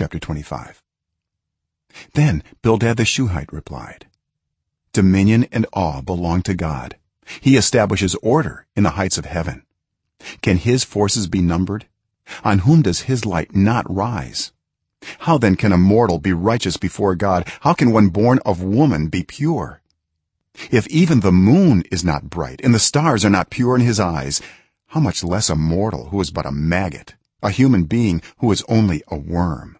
chapter 25 then bildad the shuhite replied dominion and awe belong to god. He establishes order in the heights of heaven. Can his forces be numbered? On whom does his light not rise? How then can a mortal be righteous before god? How can one born of woman be pure? If even the moon is not bright and the stars are not pure in his eyes how much less a mortal who is but a maggot a human being who is only a worm?